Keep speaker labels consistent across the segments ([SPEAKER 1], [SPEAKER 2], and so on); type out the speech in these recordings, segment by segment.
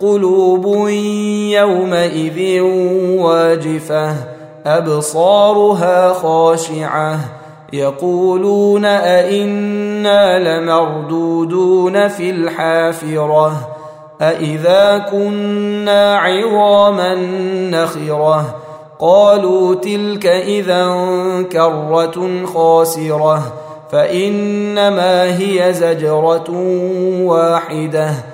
[SPEAKER 1] قلوب يومئذ واجفة أبصارها خاشعة. يقولون أئنا لمردودون في الحافرة أإذا كنا عظاما نخرة. قالوا تلك إذا كرة خاسرة فإنما هي زجرة واحدة.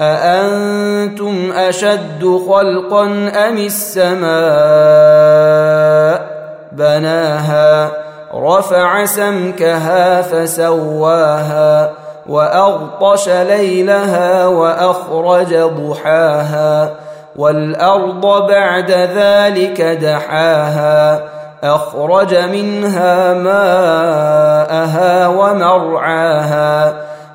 [SPEAKER 1] اانتم اشد خلقا ام السماء بناها رفع سمكها فسواها واغطش ليلها واخرج ضحاها والارض بعد ذلك دحاها اخرج منها ماءها ومرعاها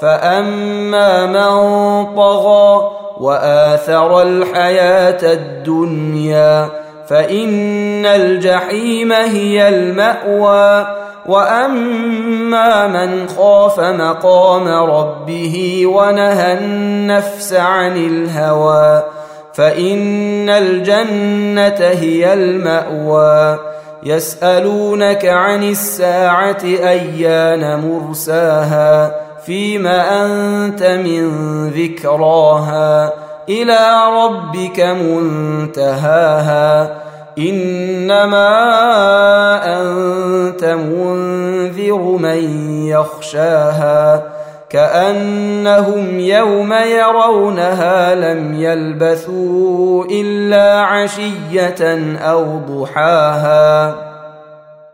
[SPEAKER 1] فاما من طغى واثر الحياة الدنيا فان الجحيم هي الماوى واما من خاف مقام ربه ونهى النفس عن الهوى فان الجنه هي الماوى يسالونك عن الساعة ايان مرساها فيما أنت من ذكراها إلى ربك منتهاها إنما أنت منذر من يخشاها كأنهم يوم يرونها لم يلبثوا إلا عشية أو ضحاها